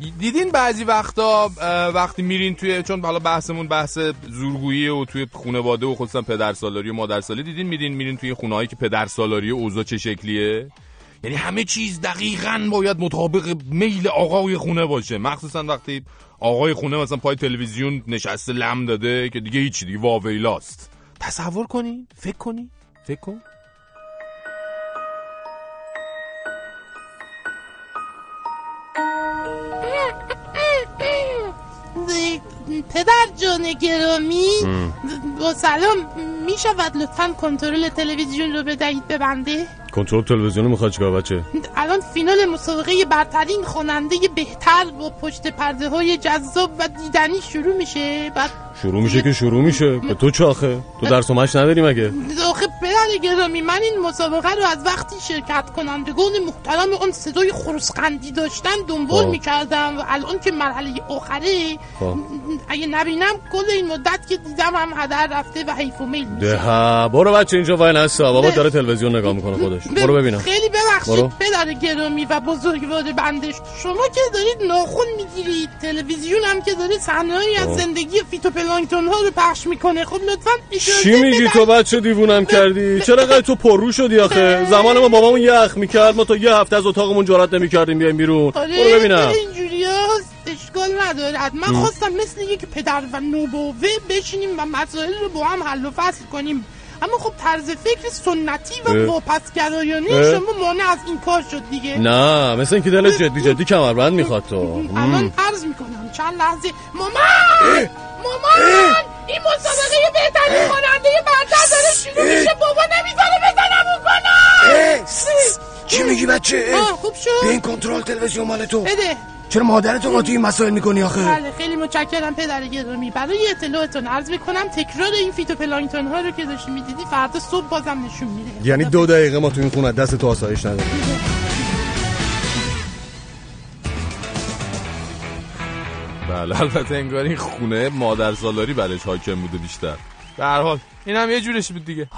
دیدین بعضی وقتا وقتی میرین توی چون حالا بحثمون بحث زورگویی و توی خانواده و خصوصا پدر سالاری و مادر سالاری دیدین میرین میرین توی خونه هایی که پدر سالاری اوضاع چه شکلیه؟ یعنی همه چیز دقیقا باید مطابق میل آقای خونه باشه. مخصوصا وقتی آقای خونه مثلا پای تلویزیون نشسته لم داده که دیگه هیچی دیگه واویلاست. تصور کنی فکر کنی فکر کن. پدر جان گرامی با سلام می شود لطفا کنترل تلویزیون رو بدهید ببنده. کنترل تلویزیون می‌خواد چیکار بچه؟ الان فینال مسابقه برترین خواننده بهتر با پشت پرده های جذاب و دیدنی شروع میشه. بعد شروع میشه که شروع میشه. به تو چه آخه؟ تو درس و مش نداری مگه؟ آخه پدر گرامی من این مسابقه رو از وقتی شرکت کنندگان محترم اون صدای خرسقندی داشتن دنبال خب. می‌کردم و الان که مرحله آخره خب. اگه نبینم کل این مدت که دیدم هم هدر رفته و حیف و میل میشه. ده برو بچه اینجا وای نستا بابا داره تلویزیون نگاه می‌کنه خودش. برو ببینم. خیلی ببخشید برو. پدر گرامی و بزرگوار بندش. شما که دارید ناخون می‌گیرید تلویزیون هم که داره صحنه‌ای از. زندگی فیتوپلانکتون ها رو پخش می‌کنه. خب لطفا چی میگی. تو بچه دیوونم کردی؟ چرا قد تو پررو شدی آخه؟ زمان ما بابامون یخ می‌کرد ما تا یه هفته از اتاقمون جرات نمی‌کردیم بیایم بیرون. آره برو ببینم. اشکال ندارد من خواستم مثل یک پدر و نوبوه بشینیم و مسائل رو با هم حل و فصل کنیم. اما خب طرز فکر سنتی و. واپسگرایانه. شما مانع از این کار شد دیگه. نه مثل اینکه دلت جدی جدی کمربند می‌خواد تو. الان عرض می‌کنم چند لحظه. مامان! مامان! این مسابقه بهترین خواننده برتر داره شروع میشه. بابا نمی‌ذاره بزنم کنم چی میگی بچه؟ خوب شد. این کنترل تلویزیون مال تو. بده. چرا مادرتو با تو این مسائل می‌کنی آخه؟ بله خیلی متشکرم پدر گرامی. برای اطلاعتون عرض می‌کنم تکرار این فیتوپلانکتون ها رو که داشتی می‌دیدی فردا صبح بازم نشون میده. یعنی دو دقیقه ما تو این خونه دست تو آسایش نداریم. بله البته انگار این خونه مادر سالاری برش حاکم بوده بیشتر. به هر حال این هم یه جورش بود دیگه.